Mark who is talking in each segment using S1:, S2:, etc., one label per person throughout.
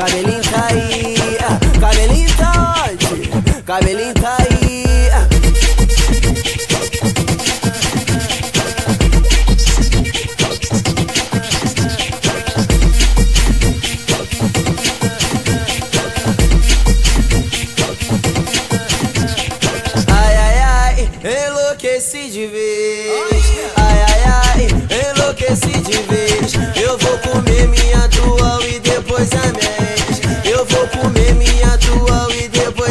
S1: cabelinho tá aí, ah, cabelinho tá onde? Cabelinho tá aí. Ai, ai, ai, enlouqueci de vez.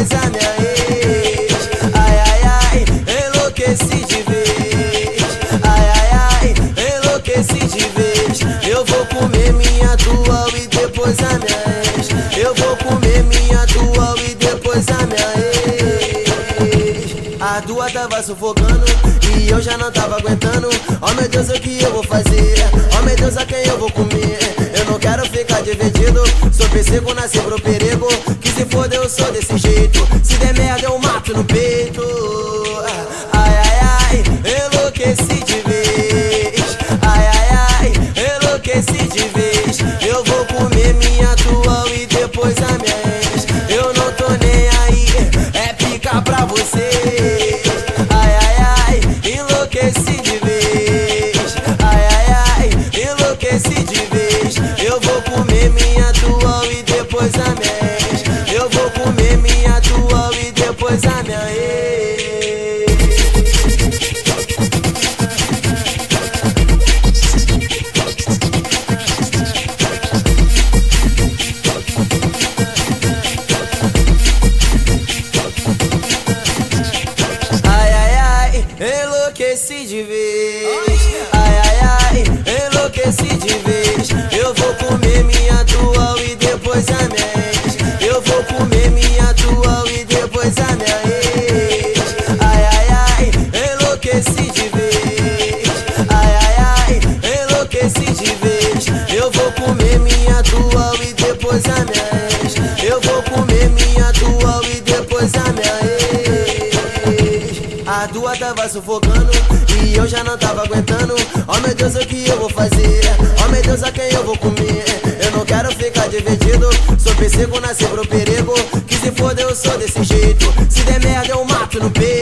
S1: E depois a minha ex. Ai, ai, ai, enlouqueci de vez. Ai, ai, ai, enlouqueci de vez. Eu vou comer minha atual e depois a minha ex. Eu vou comer minha atual e depois a minha ex. A tua tava sufocando e eu já não tava aguentando. Oh meu Deus, o que eu vou fazer? Oh meu Deus, a quem eu vou comer? Eu não quero ficar dividido. Psíquico, nasci pro perigo. Que se foda, eu sou desse jeito. Se der merda, eu mato no peito. Ai, ai, ai, enlouqueci de vez. Ai, ai, ai, enlouqueci de vez. Depois a minha. Eu vou comer minha atual e depois a minha. Ai, ai, ai, enlouqueci de vez. Eu vou comer minha atual e depois a minha ex. A tua tava sufocando e eu já não tava aguentando. Oh meu Deus, o que eu vou fazer? Oh meu Deus, a quem eu vou comer? Eu não quero ficar dividido. Sou psíquico, nasci pro perigo. Que se foda, eu sou desse jeito. Se der merda, eu mato no peito.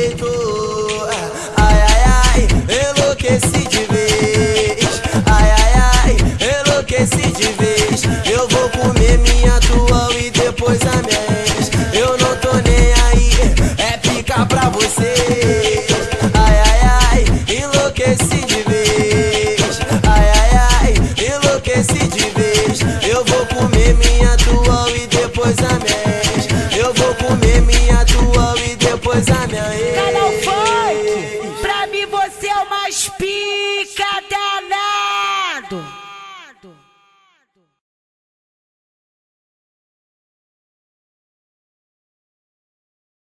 S1: minha dual e depois a minha Eu vou comer minha dual e depois a minha ex.
S2: Canal Funk, pra mim você é o mais pica danado.